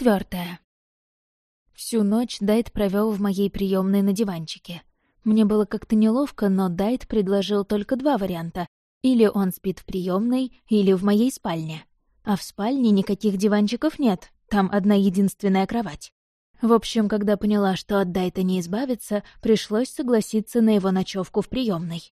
Глава четвертая. Всю ночь Дайт провел в моей приемной на диванчике. Мне было как-то неловко, но Дайт предложил только два варианта. Или он спит в приемной, или в моей спальне. А в спальне никаких диванчиков нет, там одна единственная кровать. В общем, когда поняла, что от Дайта не избавиться, пришлось согласиться на его ночевку в приемной.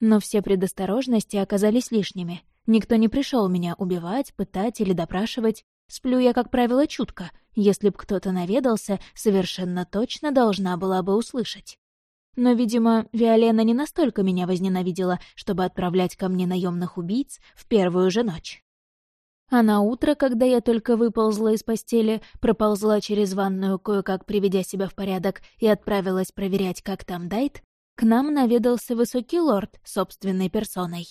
Но все предосторожности оказались лишними — Никто не пришел меня убивать, пытать или допрашивать. Сплю я, как правило, чутко. Если б кто-то наведался, совершенно точно должна была бы услышать. Но, видимо, Виолена не настолько меня возненавидела, чтобы отправлять ко мне наемных убийц в первую же ночь. А на утро, когда я только выползла из постели, проползла через ванную, кое-как приведя себя в порядок, и отправилась проверять, как там Дайт, к нам наведался высокий лорд собственной персоной.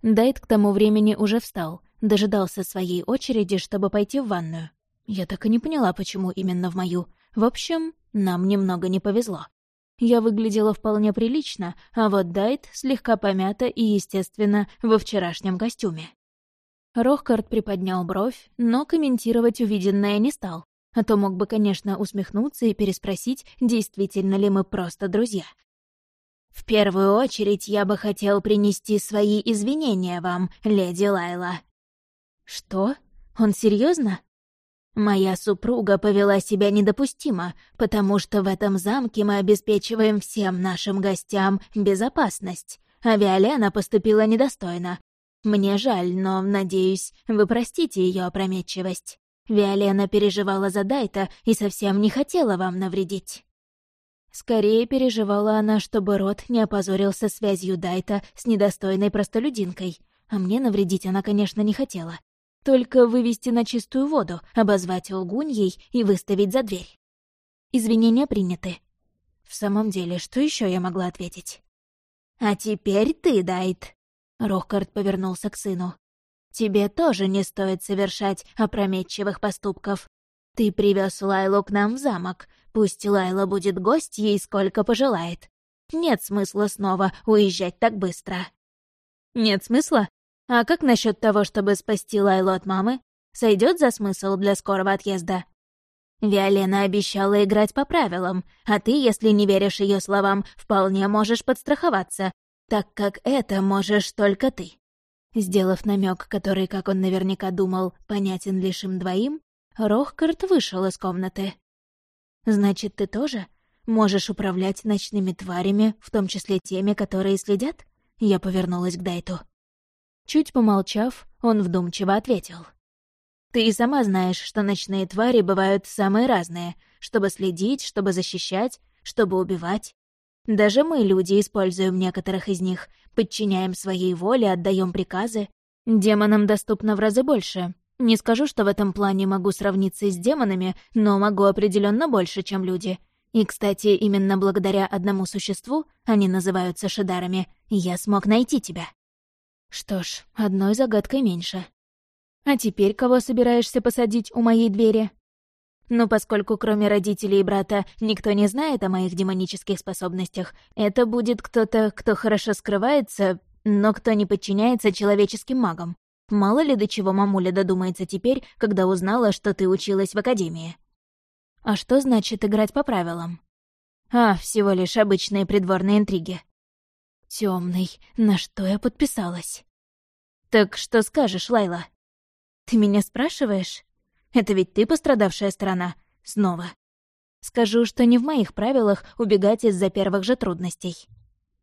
Дайт к тому времени уже встал, дожидался своей очереди, чтобы пойти в ванную. Я так и не поняла, почему именно в мою. В общем, нам немного не повезло. Я выглядела вполне прилично, а вот Дайт слегка помята и, естественно, во вчерашнем костюме. Рохкард приподнял бровь, но комментировать увиденное не стал, а то мог бы, конечно, усмехнуться и переспросить, действительно ли мы просто друзья. «В первую очередь я бы хотел принести свои извинения вам, леди Лайла». «Что? Он серьезно? «Моя супруга повела себя недопустимо, потому что в этом замке мы обеспечиваем всем нашим гостям безопасность, а Виолена поступила недостойно. Мне жаль, но, надеюсь, вы простите ее опрометчивость. Виолена переживала за Дайта и совсем не хотела вам навредить». Скорее переживала она, чтобы род не опозорился связью Дайта с недостойной простолюдинкой, а мне навредить она, конечно, не хотела. Только вывести на чистую воду, обозвать лгуньей и выставить за дверь. Извинения приняты. В самом деле, что еще я могла ответить? «А теперь ты, Дайт!» Рохкард повернулся к сыну. «Тебе тоже не стоит совершать опрометчивых поступков. Ты привез Лайлу к нам в замок, Пусть Лайла будет гостьей сколько пожелает. Нет смысла снова уезжать так быстро. Нет смысла? А как насчет того, чтобы спасти Лайлу от мамы? Сойдет за смысл для скорого отъезда? Виолена обещала играть по правилам, а ты, если не веришь ее словам, вполне можешь подстраховаться, так как это можешь только ты. Сделав намек, который, как он наверняка думал, понятен лишь им двоим, Рохкарт вышел из комнаты. Значит, ты тоже можешь управлять ночными тварями, в том числе теми, которые следят? Я повернулась к Дайту. Чуть помолчав, он вдумчиво ответил. «Ты и сама знаешь, что ночные твари бывают самые разные, чтобы следить, чтобы защищать, чтобы убивать. Даже мы, люди, используем некоторых из них, подчиняем своей воле, отдаем приказы. Демонам доступно в разы больше, не скажу, что в этом плане могу сравниться с демонами, но могу определенно больше, чем люди. И, кстати, именно благодаря одному существу, они называются шедарами, я смог найти тебя. Что ж, одной загадкой меньше. А теперь кого собираешься посадить у моей двери? Ну, поскольку кроме родителей и брата никто не знает о моих демонических способностях, это будет кто-то, кто хорошо скрывается, но кто не подчиняется человеческим магам. Мало ли до чего мамуля додумается теперь, когда узнала, что ты училась в академии. А что значит играть по правилам? А, всего лишь обычные придворные интриги. Темный, на что я подписалась? Так что скажешь, Лайла? Ты меня спрашиваешь? Это ведь ты пострадавшая сторона. Снова. Скажу, что не в моих правилах убегать из-за первых же трудностей.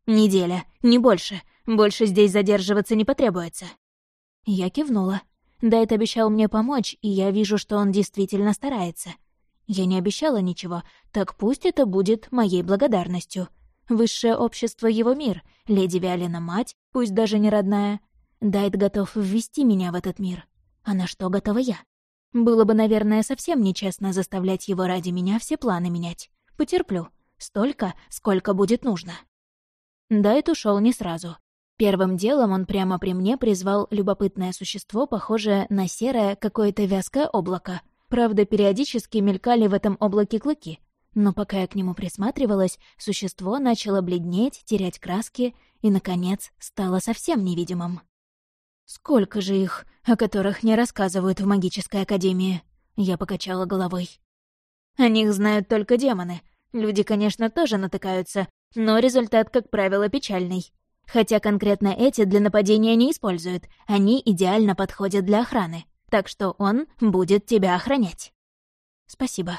Неделя, не больше. Больше здесь задерживаться не потребуется. Я кивнула. Дайт обещал мне помочь, и я вижу, что он действительно старается. Я не обещала ничего, так пусть это будет моей благодарностью. Высшее общество — его мир, леди Виолина — мать, пусть даже не родная. Дайт готов ввести меня в этот мир. А на что готова я? Было бы, наверное, совсем нечестно заставлять его ради меня все планы менять. Потерплю. Столько, сколько будет нужно. Дайт ушел не сразу. Первым делом он прямо при мне призвал любопытное существо, похожее на серое какое-то вязкое облако. Правда, периодически мелькали в этом облаке клыки. Но пока я к нему присматривалась, существо начало бледнеть, терять краски и, наконец, стало совсем невидимым. Сколько же их, о которых не рассказывают в магической академии? Я покачала головой. О них знают только демоны. Люди, конечно, тоже натыкаются, но результат, как правило, печальный. Хотя конкретно эти для нападения не используют, они идеально подходят для охраны, так что он будет тебя охранять. Спасибо.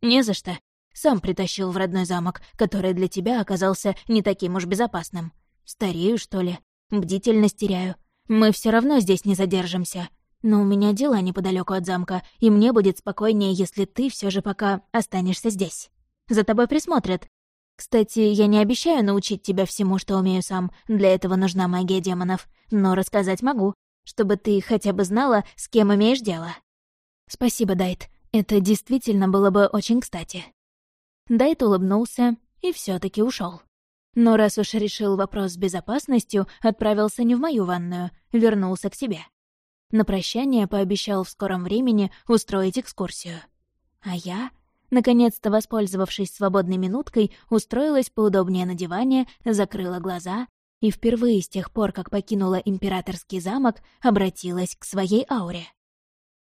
Не за что. Сам притащил в родной замок, который для тебя оказался не таким уж безопасным. Старею, что ли? Бдительность теряю. Мы все равно здесь не задержимся. Но у меня дела неподалеку от замка, и мне будет спокойнее, если ты все же пока останешься здесь. За тобой присмотрят. Кстати, я не обещаю научить тебя всему, что умею сам. Для этого нужна магия демонов. Но рассказать могу, чтобы ты хотя бы знала, с кем имеешь дело. Спасибо, Дайт. Это действительно было бы очень кстати. Дайт улыбнулся и все таки ушел. Но раз уж решил вопрос с безопасностью, отправился не в мою ванную, вернулся к себе. На прощание пообещал в скором времени устроить экскурсию. А я, наконец-то воспользовавшись свободной минуткой, устроилась поудобнее на диване, закрыла глаза и впервые с тех пор, как покинула императорский замок, обратилась к своей ауре.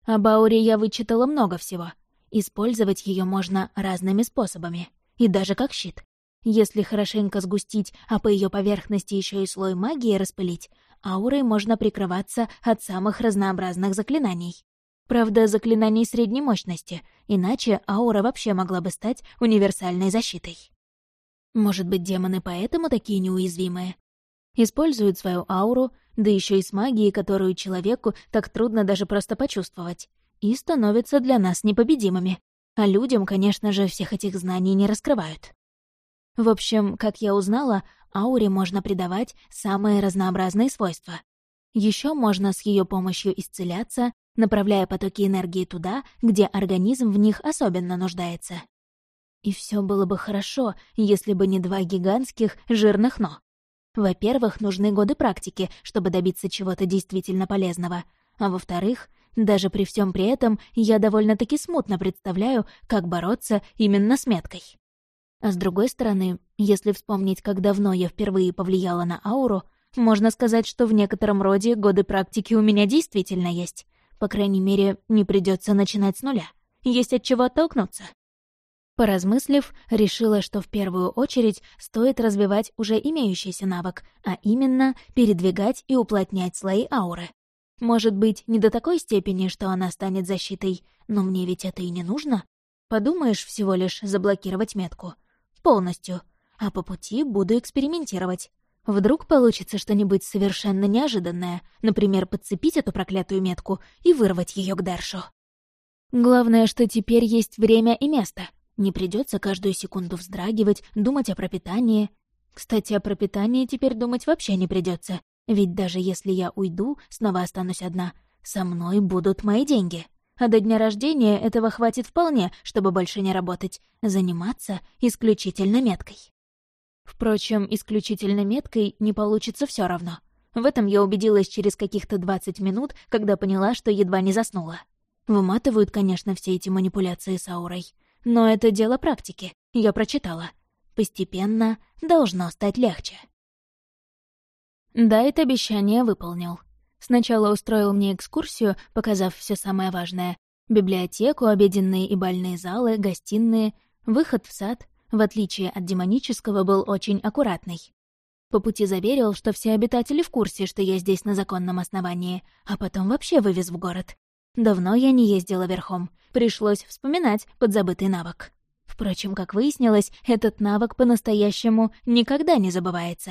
Об ауре я вычитала много всего — Использовать ее можно разными способами, и даже как щит. Если хорошенько сгустить, а по ее поверхности еще и слой магии распылить, аурой можно прикрываться от самых разнообразных заклинаний. Правда, заклинаний средней мощности, иначе аура вообще могла бы стать универсальной защитой. Может быть, демоны поэтому такие неуязвимые? Используют свою ауру, да еще и с магией, которую человеку так трудно даже просто почувствовать и становятся для нас непобедимыми. А людям, конечно же, всех этих знаний не раскрывают. В общем, как я узнала, ауре можно придавать самые разнообразные свойства. Еще можно с ее помощью исцеляться, направляя потоки энергии туда, где организм в них особенно нуждается. И все было бы хорошо, если бы не два гигантских жирных «но». Во-первых, нужны годы практики, чтобы добиться чего-то действительно полезного, а во-вторых, даже при всем при этом я довольно-таки смутно представляю, как бороться именно с меткой. А с другой стороны, если вспомнить, как давно я впервые повлияла на ауру, можно сказать, что в некотором роде годы практики у меня действительно есть. По крайней мере, не придется начинать с нуля. Есть от чего оттолкнуться. Поразмыслив, решила, что в первую очередь стоит развивать уже имеющийся навык, а именно передвигать и уплотнять слои ауры. Может быть, не до такой степени, что она станет защитой, но мне ведь это и не нужно. Подумаешь, всего лишь заблокировать метку. Полностью. А по пути буду экспериментировать. Вдруг получится что-нибудь совершенно неожиданное, например, подцепить эту проклятую метку и вырвать ее к Дершу. Главное, что теперь есть время и место. Не придется каждую секунду вздрагивать, думать о пропитании. Кстати, о пропитании теперь думать вообще не придется. Ведь даже если я уйду, снова останусь одна, со мной будут мои деньги. А до дня рождения этого хватит вполне, чтобы больше не работать, заниматься исключительно меткой. Впрочем, исключительно меткой не получится все равно. В этом я убедилась через каких-то 20 минут, когда поняла, что едва не заснула. Выматывают, конечно, все эти манипуляции с аурой. Но это дело практики, я прочитала. Постепенно должно стать легче. Да, это обещание выполнил. Сначала устроил мне экскурсию, показав все самое важное. Библиотеку, обеденные и бальные залы, гостиные, выход в сад, в отличие от демонического, был очень аккуратный. По пути заверил, что все обитатели в курсе, что я здесь на законном основании, а потом вообще вывез в город. Давно я не ездила верхом, пришлось вспоминать подзабытый навык. Впрочем, как выяснилось, этот навык по-настоящему никогда не забывается.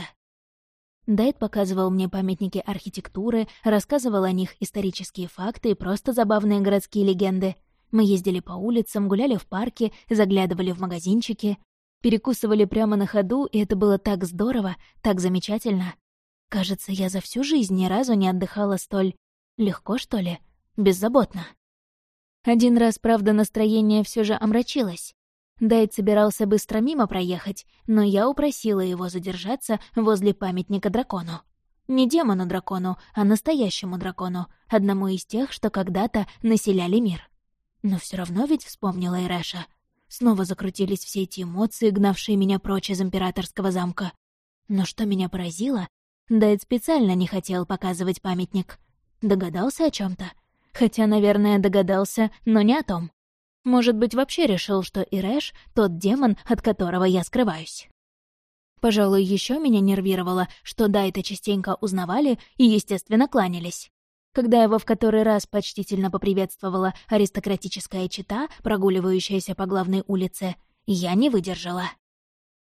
Дайт показывал мне памятники архитектуры, рассказывал о них исторические факты и просто забавные городские легенды. Мы ездили по улицам, гуляли в парке, заглядывали в магазинчики, перекусывали прямо на ходу, и это было так здорово, так замечательно. Кажется, я за всю жизнь ни разу не отдыхала столь... легко, что ли? Беззаботно. Один раз, правда, настроение все же омрачилось. Дайт собирался быстро мимо проехать, но я упросила его задержаться возле памятника дракону. Не демону-дракону, а настоящему дракону, одному из тех, что когда-то населяли мир. Но все равно ведь вспомнила Ирэша. Снова закрутились все эти эмоции, гнавшие меня прочь из императорского замка. Но что меня поразило, Дайт специально не хотел показывать памятник. Догадался о чем то Хотя, наверное, догадался, но не о том. Может быть, вообще решил, что Ирэш — тот демон, от которого я скрываюсь. Пожалуй, еще меня нервировало, что Дайта частенько узнавали и, естественно, кланялись. Когда его в который раз почтительно поприветствовала аристократическая чита, прогуливающаяся по главной улице, я не выдержала.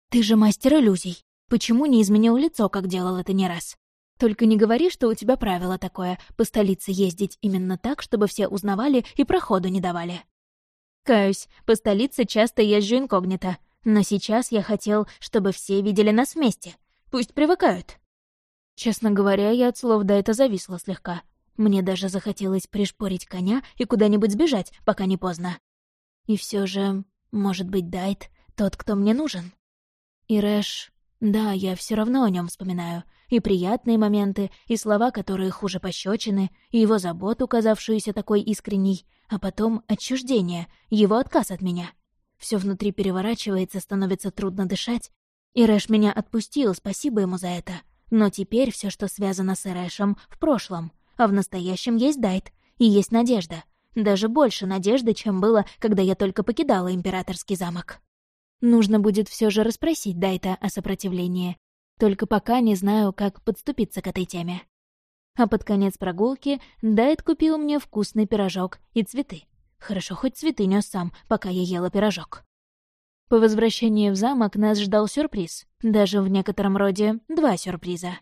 «Ты же мастер иллюзий. Почему не изменил лицо, как делал это не раз? Только не говори, что у тебя правило такое — по столице ездить именно так, чтобы все узнавали и проходу не давали». Каюсь, по столице часто езжу инкогнито, но сейчас я хотел, чтобы все видели нас вместе. Пусть привыкают. Честно говоря, я от слов да это зависла слегка. Мне даже захотелось пришпорить коня и куда-нибудь сбежать, пока не поздно. И все же, может быть, Дайт тот, кто мне нужен? Ирэш... Да, я все равно о нем вспоминаю. И приятные моменты, и слова, которые хуже пощечины, и его заботу, казавшуюся такой искренней, а потом отчуждение, его отказ от меня. Все внутри переворачивается, становится трудно дышать. Ирэш меня отпустил, спасибо ему за это. Но теперь все, что связано с Ирэшем, в прошлом. А в настоящем есть Дайт, и есть надежда. Даже больше надежды, чем было, когда я только покидала императорский замок. Нужно будет все же расспросить Дайта о сопротивлении. Только пока не знаю, как подступиться к этой теме. А под конец прогулки Дайт купил мне вкусный пирожок и цветы. Хорошо, хоть цветы нес сам, пока я ела пирожок. По возвращении в замок нас ждал сюрприз. Даже в некотором роде два сюрприза.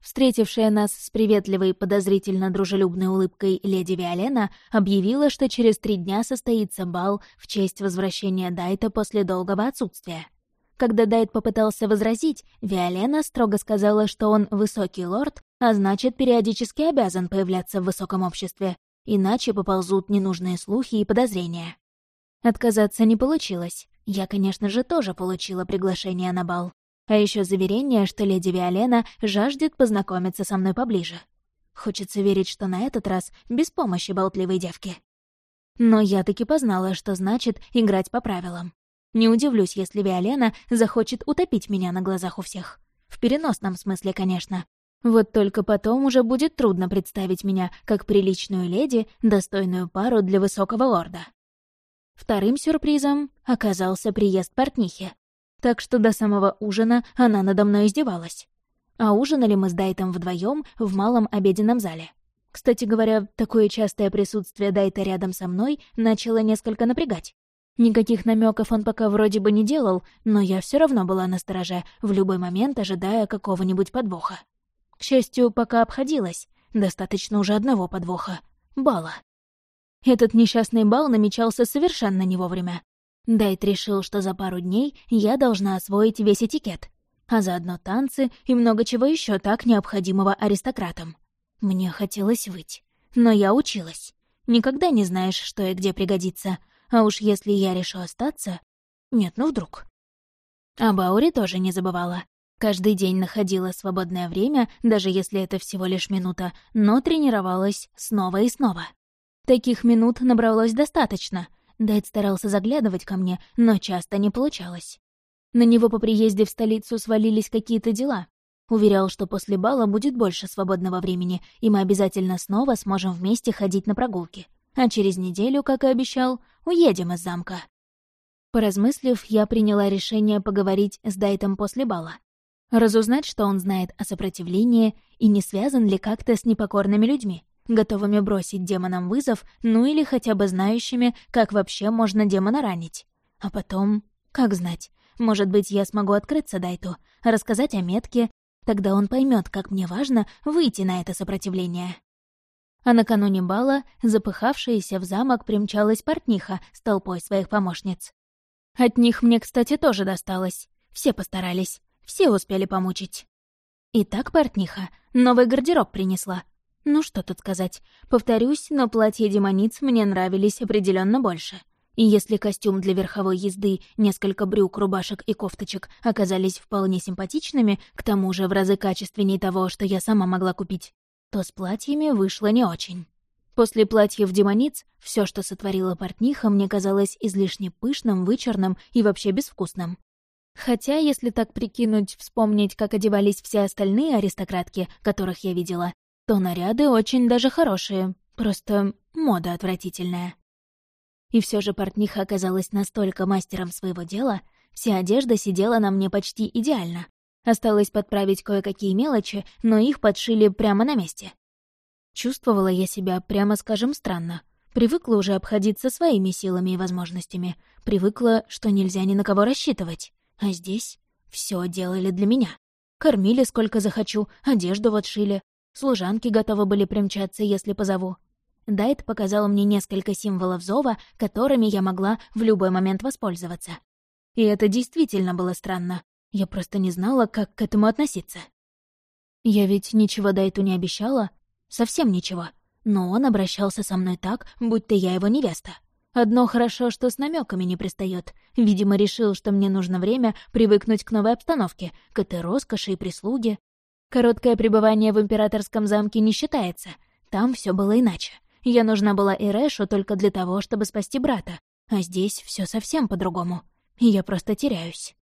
Встретившая нас с приветливой, подозрительно дружелюбной улыбкой леди Виолена объявила, что через три дня состоится бал в честь возвращения Дайта после долгого отсутствия. Когда Дайт попытался возразить, Виолена строго сказала, что он высокий лорд, а значит, периодически обязан появляться в высоком обществе, иначе поползут ненужные слухи и подозрения. Отказаться не получилось. Я, конечно же, тоже получила приглашение на бал. А еще заверение, что леди Виолена жаждет познакомиться со мной поближе. Хочется верить, что на этот раз без помощи болтливой девки. Но я таки познала, что значит играть по правилам. Не удивлюсь, если Виолена захочет утопить меня на глазах у всех. В переносном смысле, конечно. Вот только потом уже будет трудно представить меня как приличную леди, достойную пару для высокого лорда. Вторым сюрпризом оказался приезд портнихи так что до самого ужина она надо мной издевалась. А ужинали мы с Дайтом вдвоем в малом обеденном зале. Кстати говоря, такое частое присутствие Дайта рядом со мной начало несколько напрягать. Никаких намеков он пока вроде бы не делал, но я все равно была на стороже, в любой момент ожидая какого-нибудь подвоха. К счастью, пока обходилась. Достаточно уже одного подвоха — бала. Этот несчастный бал намечался совершенно не вовремя. Дайт решил, что за пару дней я должна освоить весь этикет, а заодно танцы и много чего еще так необходимого аристократам. Мне хотелось выть, но я училась. Никогда не знаешь, что и где пригодится, а уж если я решу остаться... Нет, ну вдруг. А Баури тоже не забывала. Каждый день находила свободное время, даже если это всего лишь минута, но тренировалась снова и снова. Таких минут набралось достаточно, Дайт старался заглядывать ко мне, но часто не получалось. На него по приезде в столицу свалились какие-то дела. Уверял, что после бала будет больше свободного времени, и мы обязательно снова сможем вместе ходить на прогулки. А через неделю, как и обещал, уедем из замка. Поразмыслив, я приняла решение поговорить с Дайтом после бала. Разузнать, что он знает о сопротивлении и не связан ли как-то с непокорными людьми готовыми бросить демонам вызов, ну или хотя бы знающими, как вообще можно демона ранить. А потом, как знать, может быть, я смогу открыться Дайту, рассказать о метке, тогда он поймет, как мне важно выйти на это сопротивление. А накануне бала, запыхавшаяся в замок, примчалась портниха с толпой своих помощниц. От них мне, кстати, тоже досталось. Все постарались, все успели помучить. Итак, портниха, новый гардероб принесла, ну что тут сказать. Повторюсь, но платья демониц мне нравились определенно больше. И если костюм для верховой езды, несколько брюк, рубашек и кофточек оказались вполне симпатичными, к тому же в разы качественнее того, что я сама могла купить, то с платьями вышло не очень. После платьев демониц все, что сотворила портниха, мне казалось излишне пышным, вычурным и вообще безвкусным. Хотя, если так прикинуть, вспомнить, как одевались все остальные аристократки, которых я видела, то наряды очень даже хорошие, просто мода отвратительная. И все же портниха оказалась настолько мастером своего дела, вся одежда сидела на мне почти идеально. Осталось подправить кое-какие мелочи, но их подшили прямо на месте. Чувствовала я себя, прямо скажем, странно. Привыкла уже обходиться своими силами и возможностями. Привыкла, что нельзя ни на кого рассчитывать. А здесь все делали для меня. Кормили сколько захочу, одежду вот шили. Служанки готовы были примчаться, если позову. Дайт показал мне несколько символов зова, которыми я могла в любой момент воспользоваться. И это действительно было странно. Я просто не знала, как к этому относиться. Я ведь ничего Дайту не обещала, совсем ничего. Но он обращался со мной так, будто я его невеста. Одно хорошо, что с намеками не пристает. Видимо, решил, что мне нужно время привыкнуть к новой обстановке, к этой роскоши и прислуге. Короткое пребывание в императорском замке не считается. Там все было иначе. Я нужна была Ирэшу только для того, чтобы спасти брата, а здесь все совсем по-другому. Я просто теряюсь.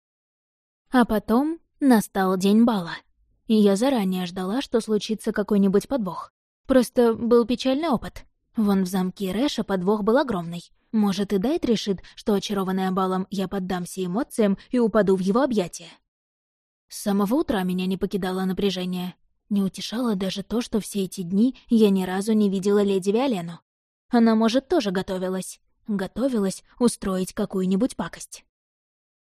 А потом настал день бала. И я заранее ждала, что случится какой-нибудь подвох. Просто был печальный опыт. Вон в замке Рэша подвох был огромный. Может, и Дайт решит, что, очарованная балом, я поддамся эмоциям и упаду в его объятия. С самого утра меня не покидало напряжение. Не утешало даже то, что все эти дни я ни разу не видела леди Виолену. Она, может, тоже готовилась. Готовилась устроить какую-нибудь пакость.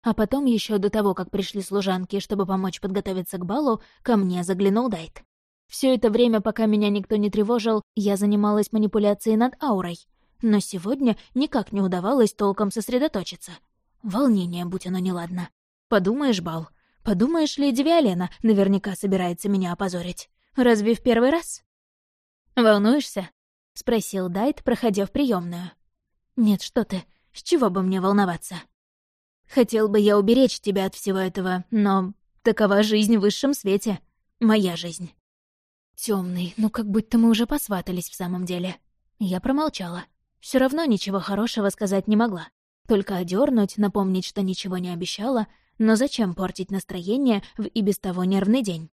А потом, еще до того, как пришли служанки, чтобы помочь подготовиться к балу, ко мне заглянул Дайт. Все это время, пока меня никто не тревожил, я занималась манипуляцией над аурой. Но сегодня никак не удавалось толком сосредоточиться. Волнение, будь оно неладно. Подумаешь, бал — Подумаешь, леди Виолена наверняка собирается меня опозорить. Разве в первый раз? «Волнуешься?» — спросил Дайт, проходя в приемную. «Нет, что ты, с чего бы мне волноваться?» «Хотел бы я уберечь тебя от всего этого, но такова жизнь в высшем свете. Моя жизнь». Темный, ну как будто мы уже посватались в самом деле. Я промолчала. Все равно ничего хорошего сказать не могла. Только одернуть, напомнить, что ничего не обещала, но зачем портить настроение в и без того нервный день?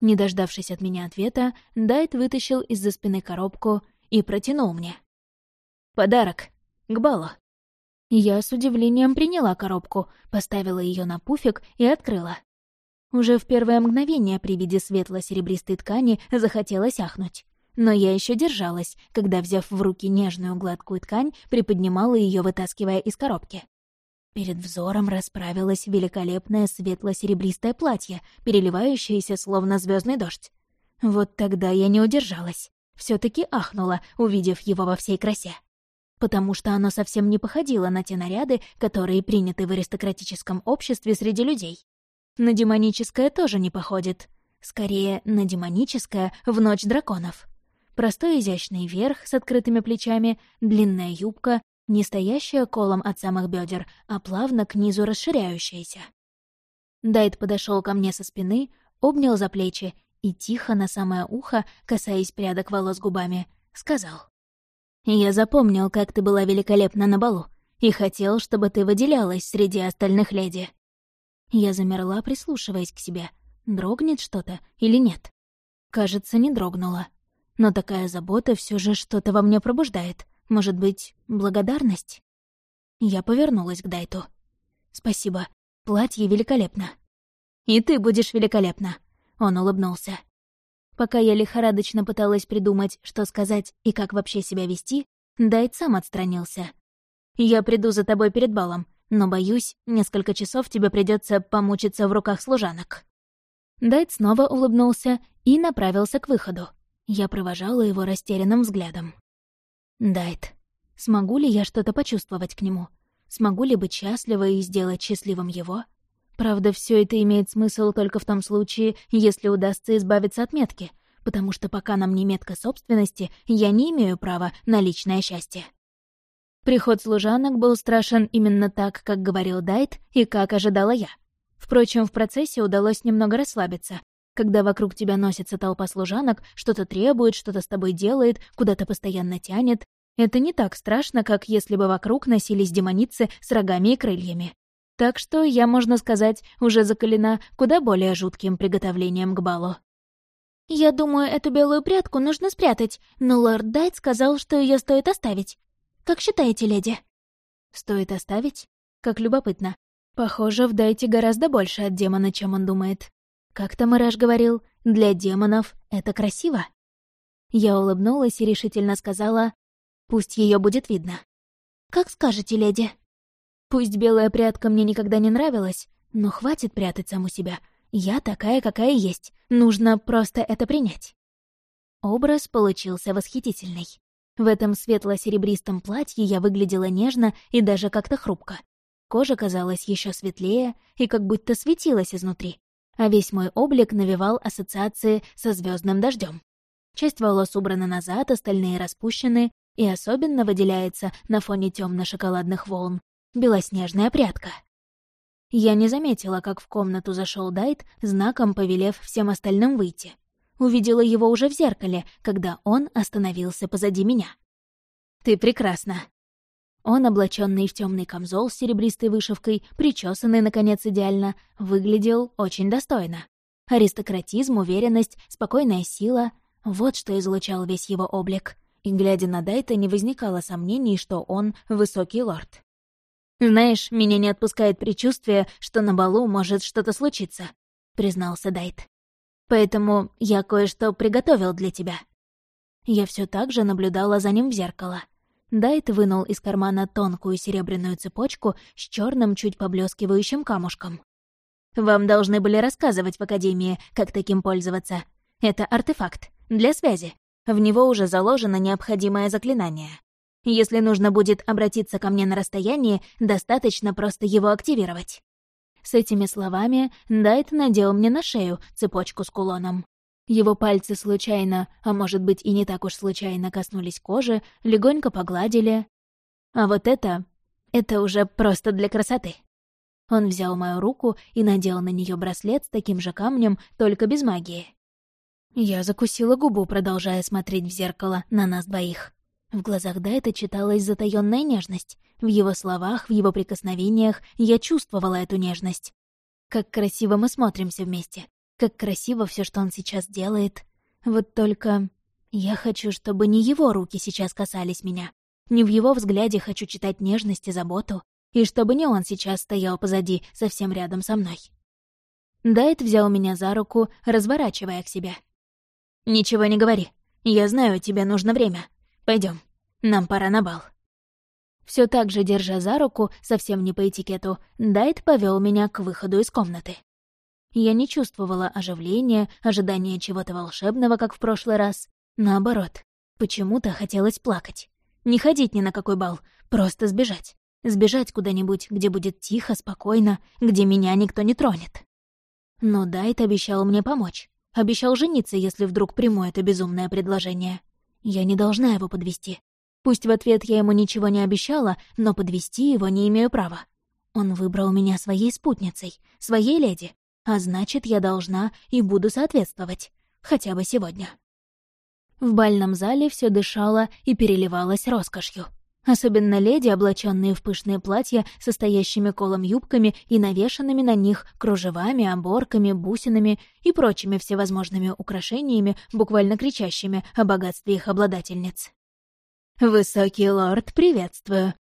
Не дождавшись от меня ответа, Дайт вытащил из-за спины коробку и протянул мне. «Подарок. К балу». Я с удивлением приняла коробку, поставила ее на пуфик и открыла. Уже в первое мгновение при виде светло-серебристой ткани захотелось ахнуть. Но я еще держалась, когда, взяв в руки нежную гладкую ткань, приподнимала ее, вытаскивая из коробки. Перед взором расправилось великолепное светло-серебристое платье, переливающееся словно звездный дождь. Вот тогда я не удержалась. все таки ахнула, увидев его во всей красе. Потому что оно совсем не походило на те наряды, которые приняты в аристократическом обществе среди людей. На демоническое тоже не походит. Скорее, на демоническое в ночь драконов. Простой изящный верх с открытыми плечами, длинная юбка, не стоящая колом от самых бедер, а плавно к низу расширяющаяся. Дайт подошел ко мне со спины, обнял за плечи и тихо на самое ухо, касаясь прядок волос губами, сказал. «Я запомнил, как ты была великолепна на балу, и хотел, чтобы ты выделялась среди остальных леди». Я замерла, прислушиваясь к себе. Дрогнет что-то или нет? Кажется, не дрогнула. Но такая забота все же что-то во мне пробуждает. Может быть, благодарность? Я повернулась к Дайту. «Спасибо. Платье великолепно». «И ты будешь великолепна», — он улыбнулся. Пока я лихорадочно пыталась придумать, что сказать и как вообще себя вести, Дайт сам отстранился. «Я приду за тобой перед балом, но, боюсь, несколько часов тебе придется помучиться в руках служанок». Дайт снова улыбнулся и направился к выходу. Я провожала его растерянным взглядом. Дайт. Смогу ли я что-то почувствовать к нему? Смогу ли быть счастлива и сделать счастливым его? Правда, все это имеет смысл только в том случае, если удастся избавиться от метки, потому что пока нам не метка собственности, я не имею права на личное счастье. Приход служанок был страшен именно так, как говорил Дайт и как ожидала я. Впрочем, в процессе удалось немного расслабиться. Когда вокруг тебя носится толпа служанок, что-то требует, что-то с тобой делает, куда-то постоянно тянет, это не так страшно, как если бы вокруг носились демоницы с рогами и крыльями. Так что я, можно сказать, уже закалена куда более жутким приготовлением к балу. «Я думаю, эту белую прядку нужно спрятать, но лорд Дайт сказал, что ее стоит оставить. Как считаете, леди?» «Стоит оставить? Как любопытно. Похоже, в Дайте гораздо больше от демона, чем он думает. Как-то Мэраш говорил, для демонов это красиво». Я улыбнулась и решительно сказала, «Пусть ее будет видно». «Как скажете, леди». Пусть белая прядка мне никогда не нравилась, но хватит прятать саму себя. Я такая, какая есть. Нужно просто это принять. Образ получился восхитительный. В этом светло-серебристом платье я выглядела нежно и даже как-то хрупко. Кожа казалась еще светлее и как будто светилась изнутри, а весь мой облик навевал ассоциации со звездным дождем. Часть волос убрана назад, остальные распущены, и особенно выделяется на фоне темно шоколадных волн белоснежная прядка. Я не заметила, как в комнату зашел Дайт, знаком повелев всем остальным выйти увидела его уже в зеркале, когда он остановился позади меня. «Ты прекрасна». Он, облаченный в темный камзол с серебристой вышивкой, причесанный, наконец, идеально, выглядел очень достойно. Аристократизм, уверенность, спокойная сила — вот что излучал весь его облик. И, глядя на Дайта, не возникало сомнений, что он высокий лорд. «Знаешь, меня не отпускает предчувствие, что на балу может что-то случиться», — признался Дайт. Поэтому я кое-что приготовил для тебя». Я все так же наблюдала за ним в зеркало. Дайт вынул из кармана тонкую серебряную цепочку с черным, чуть поблескивающим камушком. «Вам должны были рассказывать в Академии, как таким пользоваться. Это артефакт, для связи. В него уже заложено необходимое заклинание. Если нужно будет обратиться ко мне на расстоянии, достаточно просто его активировать. С этими словами Дайт надел мне на шею цепочку с кулоном. Его пальцы случайно, а может быть и не так уж случайно коснулись кожи, легонько погладили. А вот это... это уже просто для красоты. Он взял мою руку и надел на нее браслет с таким же камнем, только без магии. Я закусила губу, продолжая смотреть в зеркало на нас двоих. В глазах Дайта читалась затаённая нежность. В его словах, в его прикосновениях я чувствовала эту нежность. Как красиво мы смотримся вместе. Как красиво все, что он сейчас делает. Вот только я хочу, чтобы не его руки сейчас касались меня. Не в его взгляде хочу читать нежность и заботу. И чтобы не он сейчас стоял позади, совсем рядом со мной. Дайт взял меня за руку, разворачивая к себе. «Ничего не говори. Я знаю, тебе нужно время. Пойдем, нам пора на бал». Все так же, держа за руку, совсем не по этикету, Дайт повел меня к выходу из комнаты. Я не чувствовала оживления, ожидания чего-то волшебного, как в прошлый раз. Наоборот, почему-то хотелось плакать. Не ходить ни на какой бал, просто сбежать. Сбежать куда-нибудь, где будет тихо, спокойно, где меня никто не тронет. Но Дайт обещал мне помочь. Обещал жениться, если вдруг приму это безумное предложение. Я не должна его подвести. Пусть в ответ я ему ничего не обещала, но подвести его не имею права. Он выбрал меня своей спутницей, своей леди, а значит, я должна и буду соответствовать. Хотя бы сегодня. В бальном зале все дышало и переливалось роскошью. Особенно леди, облаченные в пышные платья, состоящими колом юбками и навешанными на них кружевами, оборками, бусинами и прочими всевозможными украшениями, буквально кричащими о богатстве их обладательниц. «Высокий лорд, приветствую!»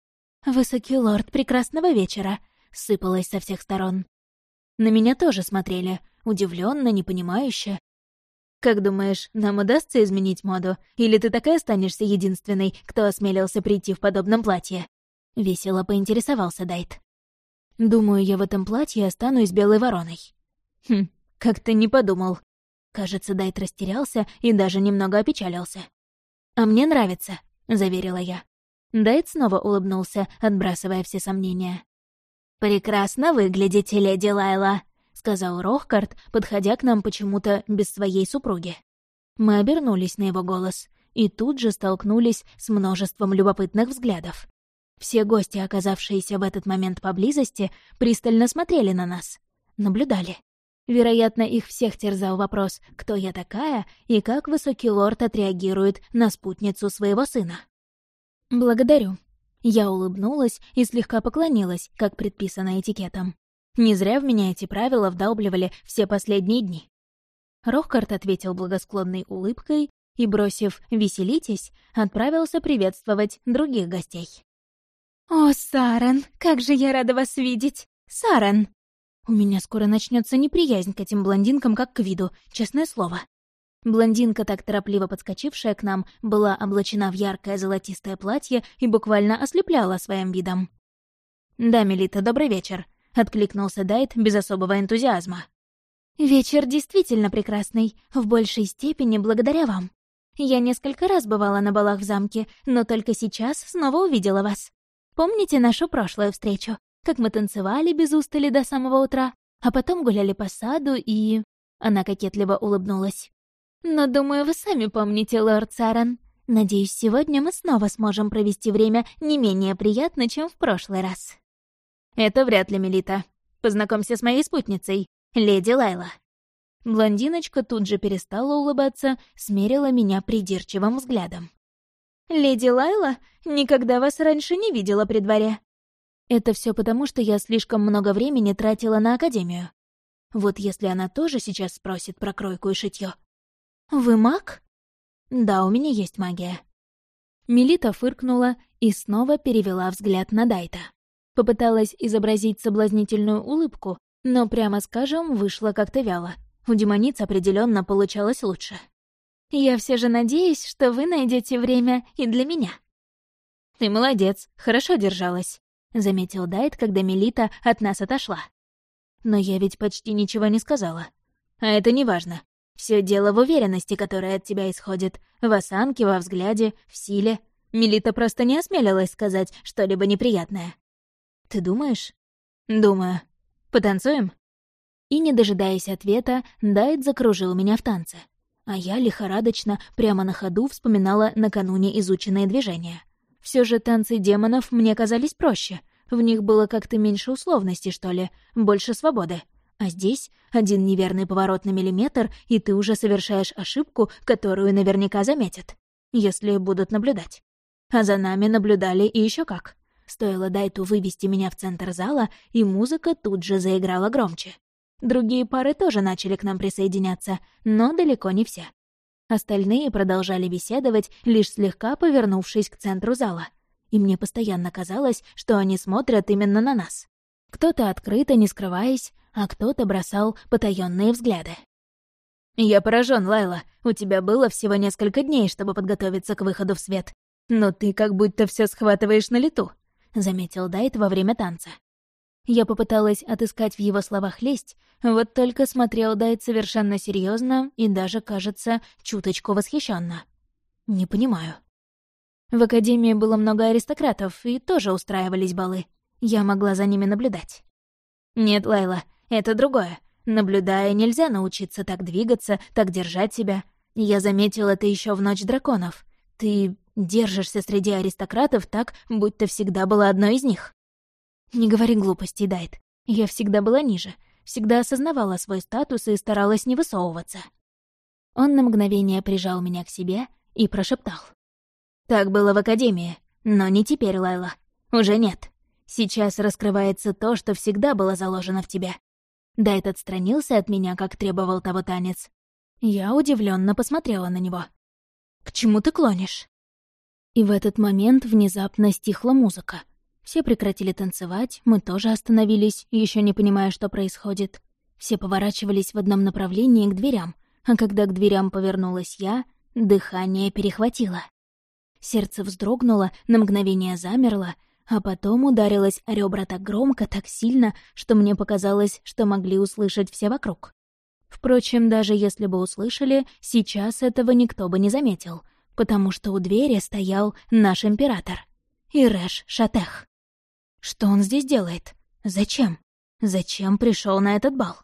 «Высокий лорд, прекрасного вечера!» — сыпалось со всех сторон. На меня тоже смотрели, удивленно, непонимающе, как думаешь, нам удастся изменить моду? Или ты такая останешься единственной, кто осмелился прийти в подобном платье?» Весело поинтересовался Дайт. «Думаю, я в этом платье останусь белой вороной». «Хм, как ты не подумал». Кажется, Дайт растерялся и даже немного опечалился. «А мне нравится», — заверила я. Дайт снова улыбнулся, отбрасывая все сомнения. «Прекрасно выглядите, леди Лайла», сказал Рохкарт, подходя к нам почему-то без своей супруги. Мы обернулись на его голос и тут же столкнулись с множеством любопытных взглядов. Все гости, оказавшиеся в этот момент поблизости, пристально смотрели на нас. Наблюдали. Вероятно, их всех терзал вопрос, кто я такая и как высокий лорд отреагирует на спутницу своего сына. «Благодарю». Я улыбнулась и слегка поклонилась, как предписано этикетом. Не зря в меня эти правила вдалбливали все последние дни. Рохкарт ответил благосклонной улыбкой и, бросив «веселитесь», отправился приветствовать других гостей. «О, Саран, как же я рада вас видеть! Саран!» У меня скоро начнется неприязнь к этим блондинкам, как к виду, честное слово. Блондинка, так торопливо подскочившая к нам, была облачена в яркое золотистое платье и буквально ослепляла своим видом. «Да, Мелита, добрый вечер», — откликнулся Дайт без особого энтузиазма. «Вечер действительно прекрасный, в большей степени благодаря вам. Я несколько раз бывала на балах в замке, но только сейчас снова увидела вас. Помните нашу прошлую встречу? как мы танцевали без устали до самого утра, а потом гуляли по саду и...» Она кокетливо улыбнулась. «Но, думаю, вы сами помните, лорд Саран. Надеюсь, сегодня мы снова сможем провести время не менее приятно, чем в прошлый раз». «Это вряд ли, Мелита. Познакомься с моей спутницей, леди Лайла». Блондиночка тут же перестала улыбаться, смерила меня придирчивым взглядом. «Леди Лайла? Никогда вас раньше не видела при дворе. Это все потому, что я слишком много времени тратила на академию. Вот если она тоже сейчас спросит про кройку и шитьё. «Вы маг?» «Да, у меня есть магия». Мелита фыркнула и снова перевела взгляд на Дайта. Попыталась изобразить соблазнительную улыбку, но, прямо скажем, вышло как-то вяло. У демониц определенно получалось лучше. «Я все же надеюсь, что вы найдете время и для меня». «Ты молодец, хорошо держалась», — заметил Дайт, когда Мелита от нас отошла. «Но я ведь почти ничего не сказала. А это не важно. Все дело в уверенности, которая от тебя исходит, в осанке, во взгляде, в силе. Мелита просто не осмелилась сказать что-либо неприятное. Ты думаешь? Думаю. Потанцуем? И, не дожидаясь ответа, Дайт закружил меня в танце. А я лихорадочно, прямо на ходу, вспоминала накануне изученные движения. Все же танцы демонов мне казались проще. В них было как-то меньше условностей, что ли, больше свободы. А здесь один неверный поворот на миллиметр, и ты уже совершаешь ошибку, которую наверняка заметят, если будут наблюдать. А за нами наблюдали и еще как. Стоило Дайту вывести меня в центр зала, и музыка тут же заиграла громче. Другие пары тоже начали к нам присоединяться, но далеко не все. Остальные продолжали беседовать, лишь слегка повернувшись к центру зала. И мне постоянно казалось, что они смотрят именно на нас. Кто-то открыто, не скрываясь, а кто-то бросал потаённые взгляды. «Я поражен, Лайла. У тебя было всего несколько дней, чтобы подготовиться к выходу в свет. Но ты как будто все схватываешь на лету», — заметил Дайт во время танца. Я попыталась отыскать в его словах лесть, вот только смотрел Дайт совершенно серьезно и даже, кажется, чуточку восхищенно. Не понимаю. В академии было много аристократов, и тоже устраивались балы. Я могла за ними наблюдать. Нет, Лайла, это другое. Наблюдая, нельзя научиться так двигаться, так держать себя. Я заметила это еще в Ночь Драконов. Ты держишься среди аристократов так, будто всегда была одной из них. «Не говори глупостей, Дайт. Я всегда была ниже, всегда осознавала свой статус и старалась не высовываться». Он на мгновение прижал меня к себе и прошептал. «Так было в Академии, но не теперь, Лайла. Уже нет. Сейчас раскрывается то, что всегда было заложено в тебе». Дайт отстранился от меня, как требовал того танец. Я удивленно посмотрела на него. «К чему ты клонишь?» И в этот момент внезапно стихла музыка. Все прекратили танцевать, мы тоже остановились, еще не понимая, что происходит. Все поворачивались в одном направлении к дверям, а когда к дверям повернулась я, дыхание перехватило. Сердце вздрогнуло, на мгновение замерло, а потом ударилось о ребра так громко, так сильно, что мне показалось, что могли услышать все вокруг. Впрочем, даже если бы услышали, сейчас этого никто бы не заметил, потому что у двери стоял наш император — Ирэш Шатех. Что он здесь делает? Зачем? Зачем пришел на этот бал?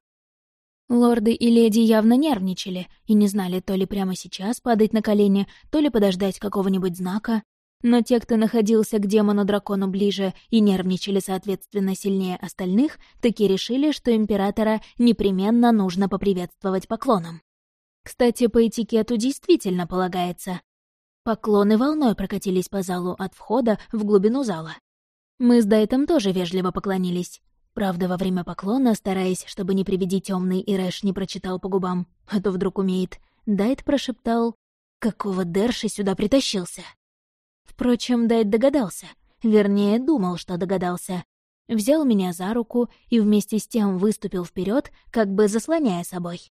Лорды и леди явно нервничали и не знали то ли прямо сейчас падать на колени, то ли подождать какого-нибудь знака. Но те, кто находился к демону-дракону ближе и нервничали, соответственно, сильнее остальных, таки решили, что императора непременно нужно поприветствовать поклоном. Кстати, по этикету действительно полагается. Поклоны волной прокатились по залу от входа в глубину зала. Мы с Дайтом тоже вежливо поклонились. Правда, во время поклона, стараясь, чтобы не приведи темный и Рэш не прочитал по губам, а то вдруг умеет, Дайт прошептал «Какого Дерши сюда притащился?» Впрочем, Дайт догадался, вернее, думал, что догадался. Взял меня за руку и вместе с тем выступил вперед, как бы заслоняя собой.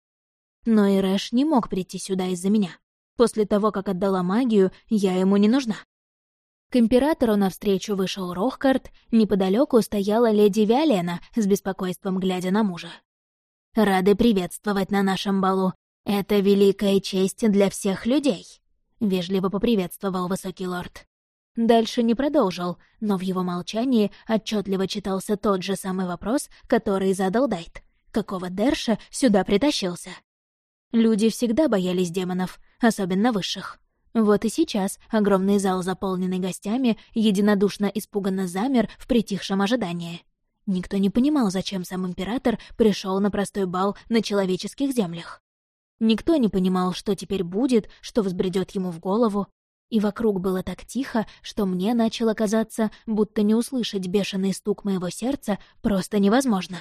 Но и Рэш не мог прийти сюда из-за меня. После того, как отдала магию, я ему не нужна. К императору навстречу вышел Рохкарт, неподалеку стояла леди Виолена, с беспокойством глядя на мужа. «Рады приветствовать на нашем балу. Это великая честь для всех людей», — вежливо поприветствовал высокий лорд. Дальше не продолжил, но в его молчании отчетливо читался тот же самый вопрос, который задал Дайт. Какого Дерша сюда притащился? Люди всегда боялись демонов, особенно высших. Вот и сейчас огромный зал, заполненный гостями, единодушно испуганно замер в притихшем ожидании. Никто не понимал, зачем сам император пришел на простой бал на человеческих землях. Никто не понимал, что теперь будет, что взбредет ему в голову. И вокруг было так тихо, что мне начало казаться, будто не услышать бешеный стук моего сердца просто невозможно.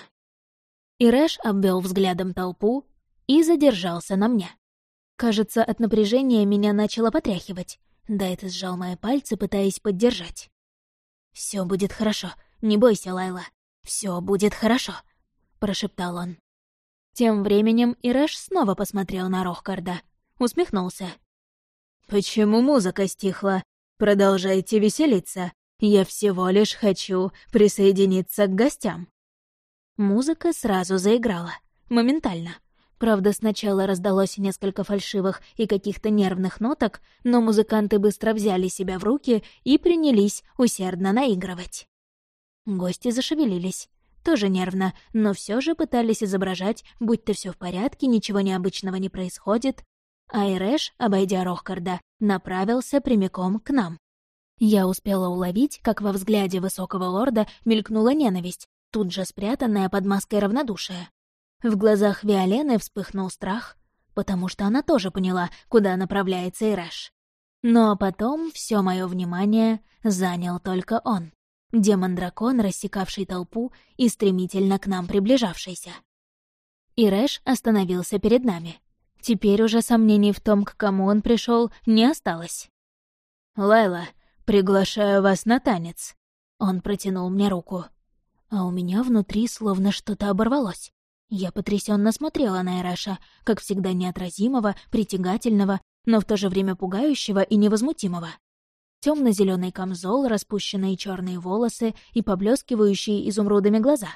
Ирэш обвел взглядом толпу и задержался на мне. Кажется, от напряжения меня начало потряхивать. Дайт сжал мои пальцы, пытаясь поддержать. Все будет хорошо, не бойся, Лайла. Все будет хорошо», — прошептал он. Тем временем Ирэш снова посмотрел на Рохкарда. Усмехнулся. «Почему музыка стихла? Продолжайте веселиться. Я всего лишь хочу присоединиться к гостям». Музыка сразу заиграла. Моментально. Правда, сначала раздалось несколько фальшивых и каких-то нервных ноток, но музыканты быстро взяли себя в руки и принялись усердно наигрывать. Гости зашевелились. Тоже нервно, но все же пытались изображать, будь-то все в порядке, ничего необычного не происходит. А обойдя Рохкарда, направился прямиком к нам. Я успела уловить, как во взгляде высокого лорда мелькнула ненависть, тут же спрятанная под маской равнодушия. В глазах Виолены вспыхнул страх, потому что она тоже поняла, куда направляется Ирэш. Но потом все мое внимание занял только он. Демон-дракон, рассекавший толпу и стремительно к нам приближавшийся. Ирэш остановился перед нами. Теперь уже сомнений в том, к кому он пришел, не осталось. «Лайла, приглашаю вас на танец». Он протянул мне руку. А у меня внутри словно что-то оборвалось. Я потрясенно смотрела на Эраша, как всегда неотразимого, притягательного, но в то же время пугающего и невозмутимого. Темно-зеленый камзол, распущенные черные волосы и поблескивающие изумрудами глаза.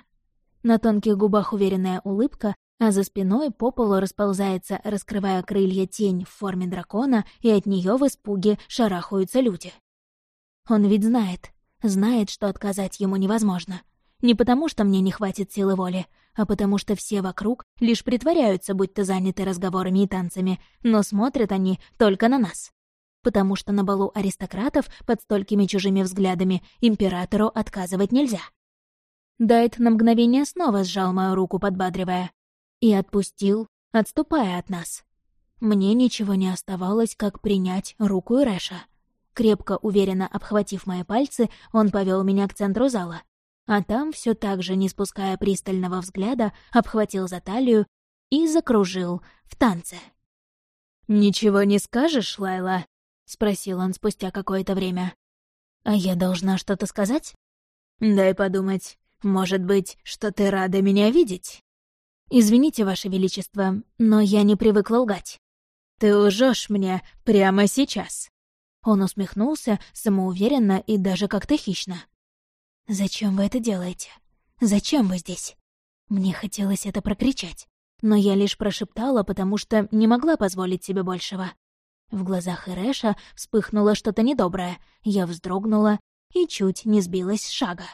На тонких губах уверенная улыбка, а за спиной по полу расползается, раскрывая крылья тень в форме дракона, и от нее в испуге шарахаются люди. Он ведь знает, знает, что отказать ему невозможно. Не потому, что мне не хватит силы воли, а потому что все вокруг лишь притворяются, будто заняты разговорами и танцами, но смотрят они только на нас. Потому что на балу аристократов под столькими чужими взглядами императору отказывать нельзя. Дайт на мгновение снова сжал мою руку, подбадривая. И отпустил, отступая от нас. Мне ничего не оставалось, как принять руку Ирэша. Крепко, уверенно обхватив мои пальцы, он повел меня к центру зала, а там, все так же, не спуская пристального взгляда, обхватил за талию и закружил в танце. «Ничего не скажешь, Лайла?» — спросил он спустя какое-то время. «А я должна что-то сказать?» «Дай подумать. Может быть, что ты рада меня видеть?» «Извините, Ваше Величество, но я не привыкла лгать». «Ты лжешь мне прямо сейчас». Он усмехнулся самоуверенно и даже как-то хищно. «Зачем вы это делаете? Зачем вы здесь?» Мне хотелось это прокричать, но я лишь прошептала, потому что не могла позволить себе большего. В глазах Ирэша вспыхнуло что-то недоброе, я вздрогнула и чуть не сбилась с шага.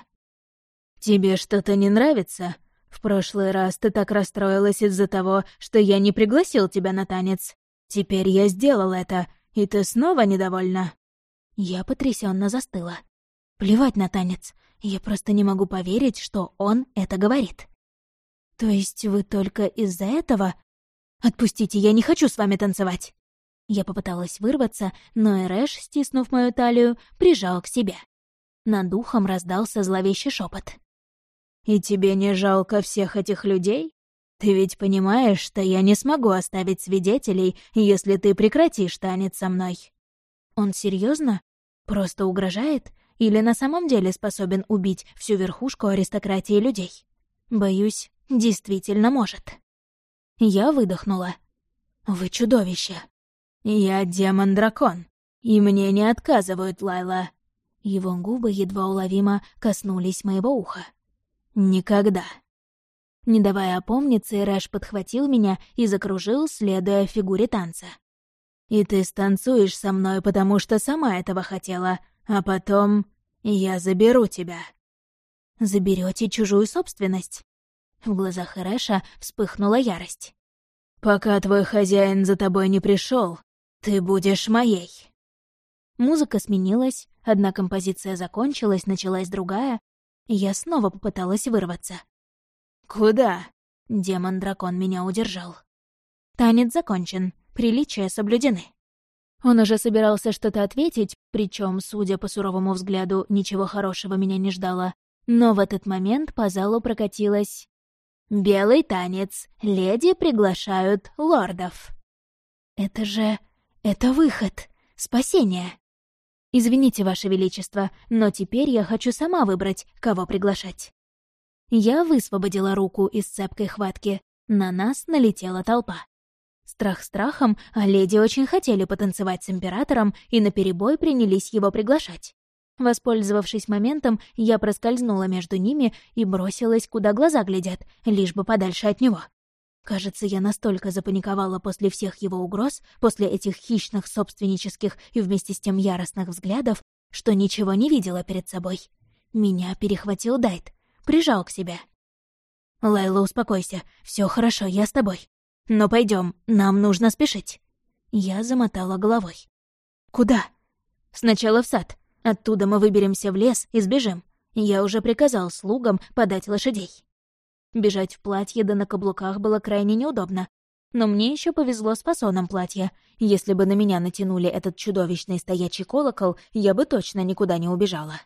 «Тебе что-то не нравится? В прошлый раз ты так расстроилась из-за того, что я не пригласил тебя на танец. Теперь я сделал это, и ты снова недовольна?» Я потрясенно застыла. Плевать на танец. Я просто не могу поверить, что он это говорит. То есть вы только из-за этого? Отпустите, я не хочу с вами танцевать. Я попыталась вырваться, но Эрэш, стиснув мою талию, прижал к себе. Над духом раздался зловещий шепот. И тебе не жалко всех этих людей? Ты ведь понимаешь, что я не смогу оставить свидетелей, если ты прекратишь танец со мной». Он серьезно? Просто угрожает? Или на самом деле способен убить всю верхушку аристократии людей? Боюсь, действительно может. Я выдохнула. «Вы чудовище!» «Я демон-дракон, и мне не отказывают, Лайла». Его губы едва уловимо коснулись моего уха. «Никогда». Не давая опомниться, Рэш подхватил меня и закружил, следуя фигуре танца. «И ты станцуешь со мной, потому что сама этого хотела, а потом я заберу тебя». Заберете чужую собственность?» В глазах Рэша вспыхнула ярость. «Пока твой хозяин за тобой не пришел, ты будешь моей». Музыка сменилась, одна композиция закончилась, началась другая, и я снова попыталась вырваться. «Куда?» — демон-дракон меня удержал. Танец закончен, приличия соблюдены. Он уже собирался что-то ответить, причем, судя по суровому взгляду, ничего хорошего меня не ждало. Но в этот момент по залу прокатилась... «Белый танец. Леди приглашают лордов». «Это же... это выход. Спасение». «Извините, Ваше Величество, но теперь я хочу сама выбрать, кого приглашать». Я высвободила руку из цепкой хватки. На нас налетела толпа. Страх страхом, а леди очень хотели потанцевать с императором и наперебой принялись его приглашать. Воспользовавшись моментом, я проскользнула между ними и бросилась, куда глаза глядят, лишь бы подальше от него. Кажется, я настолько запаниковала после всех его угроз, после этих хищных собственнических и вместе с тем яростных взглядов, что ничего не видела перед собой. Меня перехватил Дайт, прижал к себе. «Лайла, успокойся, все хорошо, я с тобой. Но пойдем, нам нужно спешить». Я замотала головой. «Куда?» «Сначала в сад. Оттуда мы выберемся в лес и сбежим. Я уже приказал слугам подать лошадей». Бежать в платье да на каблуках было крайне неудобно. Но мне еще повезло с фасоном платья. Если бы на меня натянули этот чудовищный стоячий колокол, я бы точно никуда не убежала.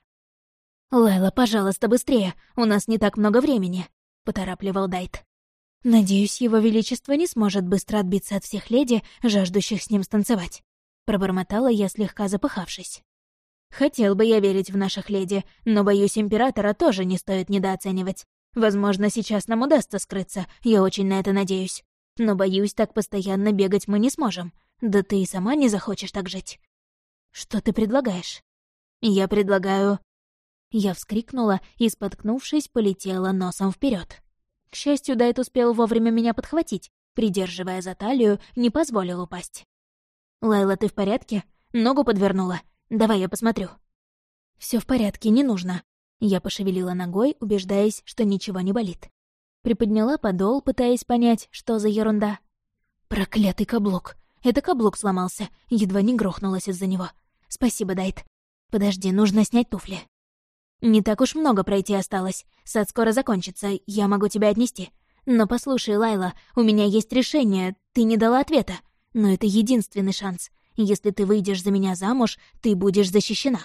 «Лайла, пожалуйста, быстрее, у нас не так много времени», — поторапливал Дайт. «Надеюсь, его величество не сможет быстро отбиться от всех леди, жаждущих с ним станцевать», — пробормотала я, слегка запыхавшись. «Хотел бы я верить в наших леди, но, боюсь, императора тоже не стоит недооценивать. Возможно, сейчас нам удастся скрыться, я очень на это надеюсь. Но, боюсь, так постоянно бегать мы не сможем. Да ты и сама не захочешь так жить». «Что ты предлагаешь?» «Я предлагаю...» Я вскрикнула и, споткнувшись, полетела носом вперед. К счастью, Дайт успел вовремя меня подхватить, придерживая за талию, не позволил упасть. «Лайла, ты в порядке? Ногу подвернула. Давай я посмотрю». Все в порядке, не нужно». Я пошевелила ногой, убеждаясь, что ничего не болит. Приподняла подол, пытаясь понять, что за ерунда. Проклятый каблук. Это каблук сломался, едва не грохнулась из-за него. Спасибо, Дайт. Подожди, нужно снять туфли. «Не так уж много пройти осталось. Сад скоро закончится, я могу тебя отнести. Но послушай, Лайла, у меня есть решение, ты не дала ответа. Но это единственный шанс. Если ты выйдешь за меня замуж, ты будешь защищена».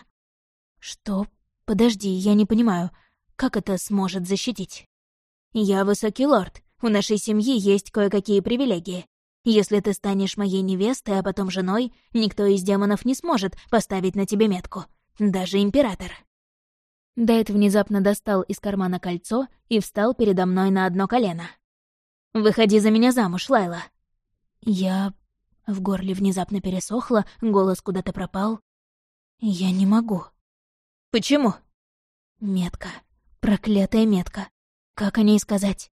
«Что? Подожди, я не понимаю. Как это сможет защитить?» «Я высокий лорд. У нашей семьи есть кое-какие привилегии. Если ты станешь моей невестой, а потом женой, никто из демонов не сможет поставить на тебе метку. Даже император». Дайт внезапно достал из кармана кольцо и встал передо мной на одно колено. «Выходи за меня замуж, Лайла!» Я... В горле внезапно пересохло, голос куда-то пропал. «Я не могу». «Почему?» Метка. Проклятая метка. Как о ней сказать?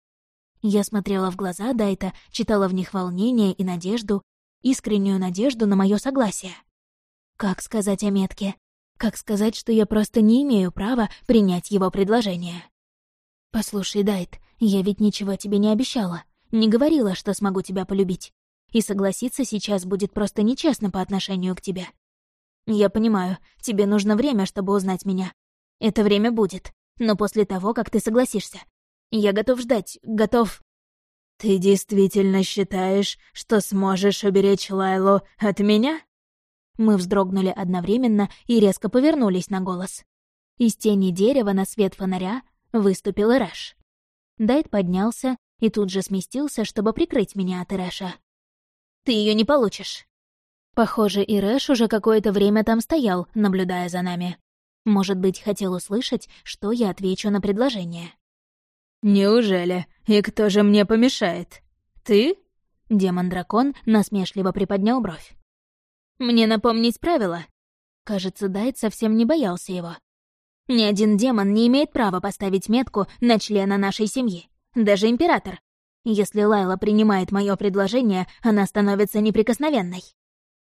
Я смотрела в глаза Дайта, читала в них волнение и надежду, искреннюю надежду на мое согласие. Как сказать о метке? Как сказать, что я просто не имею права принять его предложение? «Послушай, Дайт, я ведь ничего тебе не обещала, не говорила, что смогу тебя полюбить. И согласиться сейчас будет просто нечестно по отношению к тебе. Я понимаю, тебе нужно время, чтобы узнать меня. Это время будет, но после того, как ты согласишься. Я готов ждать, готов...» «Ты действительно считаешь, что сможешь уберечь Лайлу от меня?» Мы вздрогнули одновременно и резко повернулись на голос. Из тени дерева на свет фонаря — выступил Ирэш. Дайт поднялся и тут же сместился, чтобы прикрыть меня от Ирэша. «Ты ее не получишь!» Похоже, Ирэш уже какое-то время там стоял, наблюдая за нами. Может быть, хотел услышать, что я отвечу на предложение. «Неужели? И кто же мне помешает? Ты?» Демон-дракон насмешливо приподнял бровь. «Мне напомнить правила?» Кажется, Дайт совсем не боялся его. Ни один демон не имеет права поставить метку на члена нашей семьи. Даже император. Если Лайла принимает мое предложение, она становится неприкосновенной.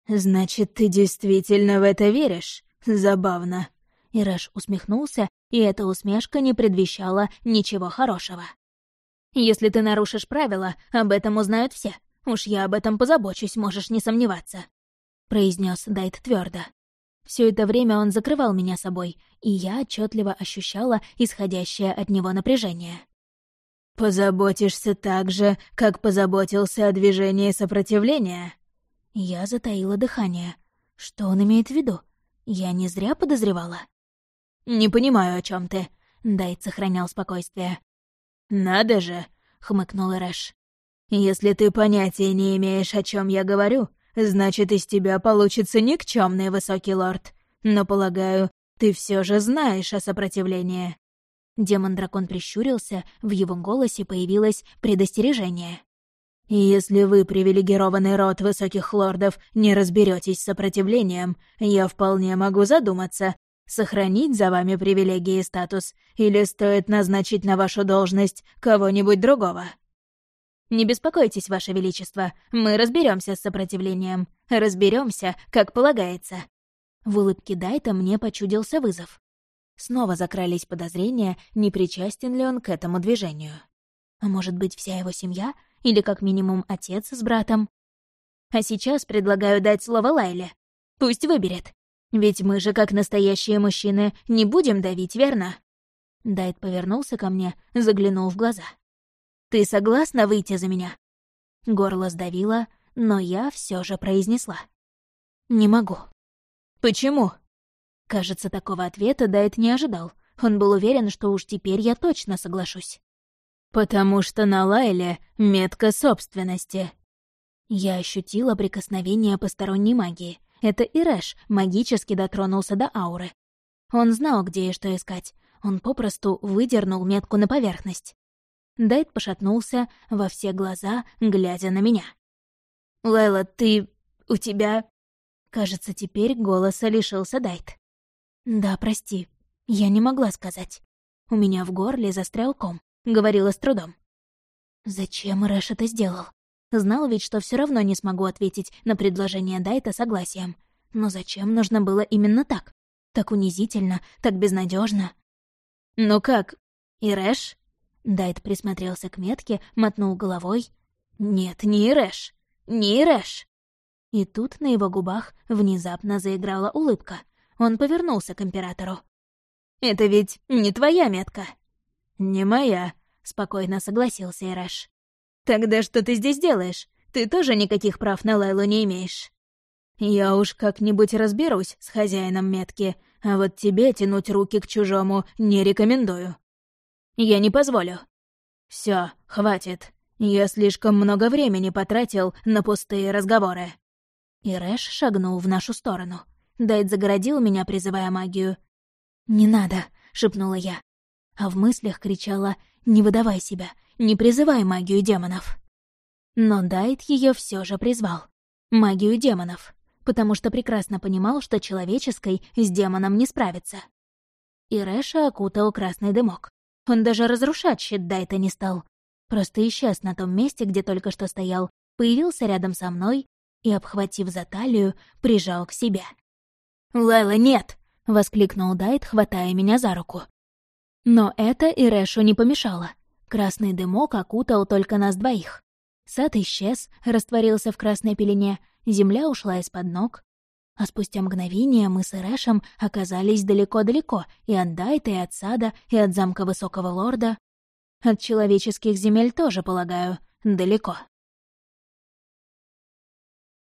«Значит, ты действительно в это веришь? Забавно». Ираш усмехнулся, и эта усмешка не предвещала ничего хорошего. «Если ты нарушишь правила, об этом узнают все. Уж я об этом позабочусь, можешь не сомневаться», — произнес Дайт твердо. Все это время он закрывал меня собой, и я отчетливо ощущала исходящее от него напряжение. «Позаботишься так же, как позаботился о движении сопротивления?» Я затаила дыхание. Что он имеет в виду? Я не зря подозревала. «Не понимаю, о чем ты», — Дайт сохранял спокойствие. «Надо же», — хмыкнул Рэш. «Если ты понятия не имеешь, о чем я говорю, Значит, из тебя получится никчемный высокий лорд. Но, полагаю, ты все же знаешь о сопротивлении». Демон-дракон прищурился, в его голосе появилось предостережение. «Если вы, привилегированный род высоких лордов, не разберетесь с сопротивлением, я вполне могу задуматься, сохранить за вами привилегии и статус, или стоит назначить на вашу должность кого-нибудь другого». «Не беспокойтесь, Ваше Величество, мы разберемся с сопротивлением. Разберемся, как полагается». В улыбке Дайта мне почудился вызов. Снова закрались подозрения, не причастен ли он к этому движению. А может быть, вся его семья? Или как минимум отец с братом? А сейчас предлагаю дать слово Лайле. Пусть выберет. Ведь мы же, как настоящие мужчины, не будем давить, верно? Дайт повернулся ко мне, заглянул в глаза. Ты согласна выйти за меня?» Горло сдавило, но я все же произнесла. «Не могу». «Почему?» Кажется, такого ответа Дайт не ожидал. Он был уверен, что уж теперь я точно соглашусь. «Потому что на Лайле метка собственности». Я ощутила прикосновение посторонней магии. Это Ирэш магически дотронулся до ауры. Он знал, где и что искать. Он попросту выдернул метку на поверхность. Дайт пошатнулся во все глаза, глядя на меня. «Лайла, ты... у тебя...» Кажется, теперь голоса лишился Дайт. «Да, прости, я не могла сказать. У меня в горле застрял ком, говорила с трудом. Зачем Ирэш это сделал? Знал ведь, что все равно не смогу ответить на предложение Дайта согласием. Но зачем нужно было именно так? Так унизительно, так безнадежно. «Ну как, Ирэш?» Дайт присмотрелся к метке, мотнул головой. «Нет, не Ирэш! Не Ирэш!» И тут на его губах внезапно заиграла улыбка. Он повернулся к императору. «Это ведь не твоя метка?» «Не моя», — спокойно согласился Ирэш. «Тогда что ты здесь делаешь? Ты тоже никаких прав на Лайлу не имеешь». «Я уж как-нибудь разберусь с хозяином метки, а вот тебе тянуть руки к чужому не рекомендую». Я не позволю». Все, хватит. Я слишком много времени потратил на пустые разговоры». И Рэш шагнул в нашу сторону. Дайт загородил меня, призывая магию. «Не надо», — шепнула я. А в мыслях кричала «Не выдавай себя, не призывай магию демонов». Но Дайт ее все же призвал. Магию демонов. Потому что прекрасно понимал, что человеческой с демоном не справится. И Рэша окутал красный дымок. Он даже разрушать щит Дайта не стал. Просто исчез на том месте, где только что стоял, появился рядом со мной и, обхватив за талию, прижал к себе. «Лайла, нет!» — воскликнул Дайт, хватая меня за руку. Но это Ирэшу не помешало. Красный дымок окутал только нас двоих. Сад исчез, растворился в красной пелене, земля ушла из-под ног, а спустя мгновение мы с Ирэшем оказались далеко-далеко и от Дайта, и от сада, и от замка Высокого Лорда. От человеческих земель тоже, полагаю, далеко.